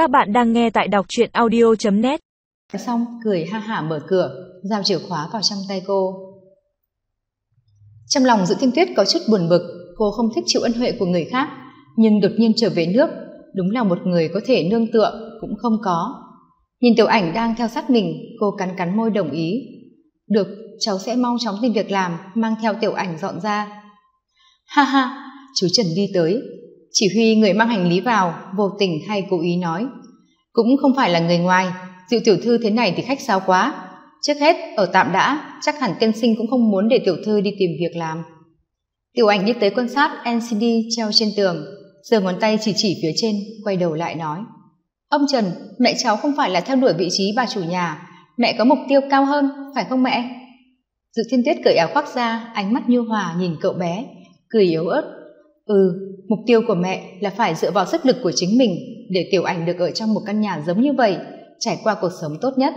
Các bạn đang nghe tại đọc truyện audio.net Xong cười ha hả mở cửa, giao chìa khóa vào trong tay cô. Trong lòng giữ Thiên Tuyết có chút buồn bực, cô không thích chịu ân huệ của người khác, nhưng đột nhiên trở về nước, đúng là một người có thể nương tựa cũng không có. Nhìn tiểu ảnh đang theo sát mình, cô cắn cắn môi đồng ý. Được, cháu sẽ mau chóng tìm việc làm, mang theo tiểu ảnh dọn ra. Ha ha, chú Trần đi tới, chỉ huy người mang hành lý vào, vô tình hay cố ý nói. Cũng không phải là người ngoài, diệu tiểu thư thế này thì khách sao quá. Trước hết, ở tạm đã, chắc hẳn tiên sinh cũng không muốn để tiểu thư đi tìm việc làm. Tiểu ảnh đi tới quan sát ncd treo trên tường, giơ ngón tay chỉ chỉ phía trên, quay đầu lại nói. Ông trần, mẹ cháu không phải là theo đuổi vị trí bà chủ nhà. Mẹ có mục tiêu cao hơn, phải không mẹ? Dự thiên tuyết cởi áo khoác ra, ánh mắt nhu hòa nhìn cậu bé, cười yếu ớt ừ mục tiêu của mẹ là phải dựa vào sức lực của chính mình để tiểu ảnh được ở trong một căn nhà giống như vậy, trải qua cuộc sống tốt nhất.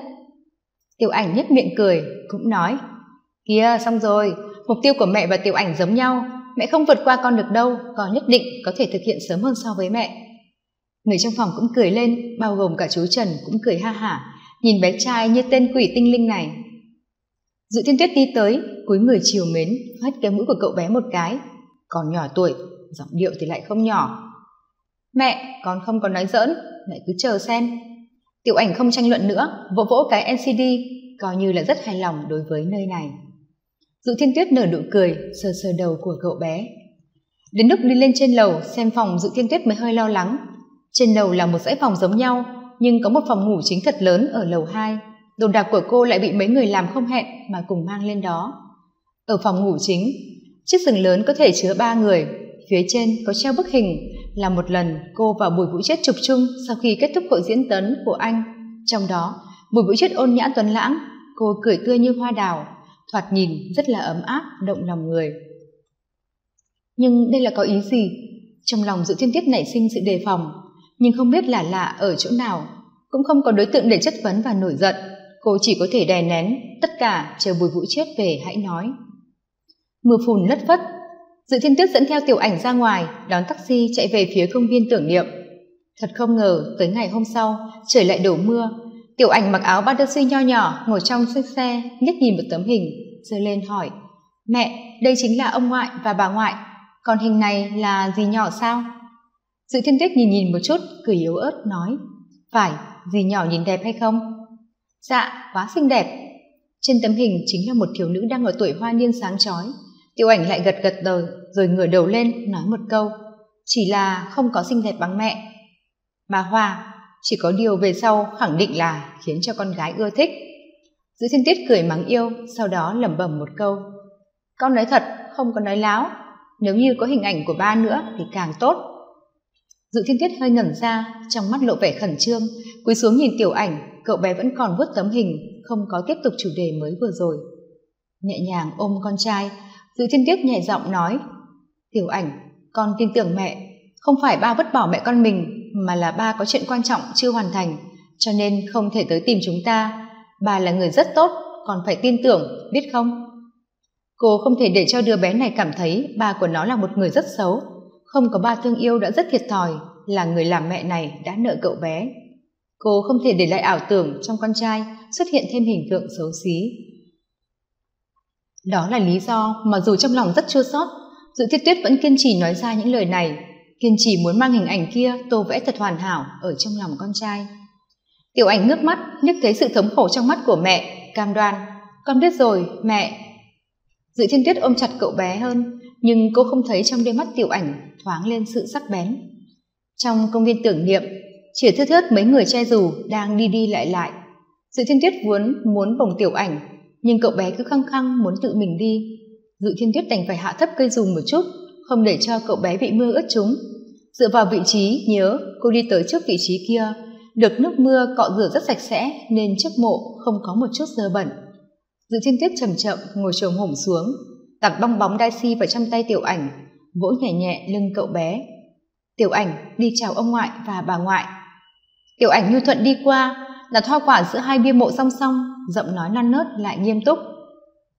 Tiểu ảnh nhất miệng cười, cũng nói kia xong rồi, mục tiêu của mẹ và tiểu ảnh giống nhau, mẹ không vượt qua con được đâu, con nhất định có thể thực hiện sớm hơn so với mẹ. Người trong phòng cũng cười lên, bao gồm cả chú trần cũng cười ha hả, nhìn bé trai như tên quỷ tinh linh này. Dự thiên tuyết đi tới, cúi người chiều mến, hất cái mũi của cậu bé một cái, còn nhỏ tuổi giọng điệu thì lại không nhỏ. Mẹ, con không có nói giỡn, mẹ cứ chờ xem. Tiểu ảnh không tranh luận nữa, vỗ vỗ cái ncd coi như là rất hài lòng đối với nơi này. Dụ thiên tuyết nở nụ cười, sờ sờ đầu của cậu bé. Đến lúc đi lên trên lầu, xem phòng dự thiên tuyết mới hơi lo lắng. Trên lầu là một dãy phòng giống nhau, nhưng có một phòng ngủ chính thật lớn ở lầu hai. Đồ đạc của cô lại bị mấy người làm không hẹn mà cùng mang lên đó. Ở phòng ngủ chính, chiếc giường lớn có thể chứa ba người phía trên có treo bức hình là một lần cô và bùi vũ chết chụp chung sau khi kết thúc hội diễn tấn của anh. Trong đó, bùi vũ chết ôn nhã tuấn lãng, cô cười tươi như hoa đào, thoạt nhìn rất là ấm áp, động lòng người. Nhưng đây là có ý gì? Trong lòng dự thiên tiết nảy sinh sự đề phòng, nhưng không biết là lạ ở chỗ nào. Cũng không có đối tượng để chất vấn và nổi giận, cô chỉ có thể đè nén, tất cả chờ bùi vũ chết về hãy nói. Mưa phùn lất phất dự thiên tuyết dẫn theo tiểu ảnh ra ngoài, đón taxi chạy về phía công viên tưởng niệm. Thật không ngờ, tới ngày hôm sau, trời lại đổ mưa. Tiểu ảnh mặc áo ba suy nho nhỏ, ngồi trong chiếc xe liếc nhìn một tấm hình, giơ lên hỏi, mẹ, đây chính là ông ngoại và bà ngoại. Còn hình này là gì nhỏ sao? Dự thiên tuyết nhìn nhìn một chút, cười yếu ớt, nói, phải, gì nhỏ nhìn đẹp hay không? Dạ quá xinh đẹp. Trên tấm hình chính là một thiếu nữ đang ở tuổi hoa niên sáng chói tiểu ảnh lại gật gật đầu, rồi ngửa đầu lên, nói một câu. Chỉ là không có xinh đẹp bằng mẹ. Bà hoa, chỉ có điều về sau khẳng định là khiến cho con gái ưa thích. Giữ thiên tiết cười mắng yêu, sau đó lẩm bẩm một câu. Con nói thật, không có nói láo. Nếu như có hình ảnh của ba nữa thì càng tốt. Dự thiên tiết hơi ngẩn ra, trong mắt lộ vẻ khẩn trương, cúi xuống nhìn tiểu ảnh, cậu bé vẫn còn vuốt tấm hình, không có tiếp tục chủ đề mới vừa rồi. Nhẹ nhàng ôm con trai dự thiên tiếc nhẹ giọng nói, tiểu ảnh, con tin tưởng mẹ. Không phải ba vứt bỏ mẹ con mình, mà là ba có chuyện quan trọng chưa hoàn thành, cho nên không thể tới tìm chúng ta. Bà là người rất tốt, còn phải tin tưởng, biết không? Cô không thể để cho đứa bé này cảm thấy ba của nó là một người rất xấu. Không có ba thương yêu đã rất thiệt thòi, là người làm mẹ này đã nợ cậu bé. Cô không thể để lại ảo tưởng trong con trai xuất hiện thêm hình tượng xấu xí đó là lý do mà dù trong lòng rất chua sót dự thiết tuyết vẫn kiên trì nói ra những lời này, kiên trì muốn mang hình ảnh kia tô vẽ thật hoàn hảo ở trong lòng con trai. Tiểu ảnh ngước mắt nhức thấy sự thống khổ trong mắt của mẹ, cam đoan, con biết rồi, mẹ. Dự thiên tuyết ôm chặt cậu bé hơn, nhưng cô không thấy trong đôi mắt tiểu ảnh thoáng lên sự sắc bén. Trong công viên tưởng niệm chỉ thưa thớt mấy người che dù đang đi đi lại lại, dự thiên tuyết muốn muốn bồng tiểu ảnh nhưng cậu bé cứ khăng khăng muốn tự mình đi. Dự thiên tuyết đành phải hạ thấp cây dùng một chút, không để cho cậu bé bị mưa ướt chúng dựa vào vị trí, nhớ, cô đi tới trước vị trí kia. Được nước mưa, cọ rửa rất sạch sẽ, nên trước mộ không có một chút dơ bẩn. Dự thiên tuyết chậm chậm ngồi trồm hổm xuống, đặt bong bóng đai si vào trong tay tiểu ảnh, vỗ nhẹ nhẹ lưng cậu bé. Tiểu ảnh, đi chào ông ngoại và bà ngoại. Tiểu ảnh nhu thuận đi qua là thoa quả giữa hai bia mộ song song, giọng nói non nớt lại nghiêm túc.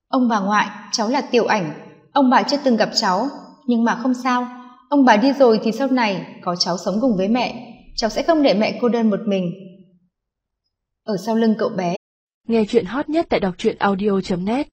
Ông bà ngoại, cháu là tiểu ảnh, ông bà chưa từng gặp cháu, nhưng mà không sao. Ông bà đi rồi thì sau này có cháu sống cùng với mẹ, cháu sẽ không để mẹ cô đơn một mình. Ở sau lưng cậu bé. Nghe chuyện hot nhất tại đọc truyện audio net.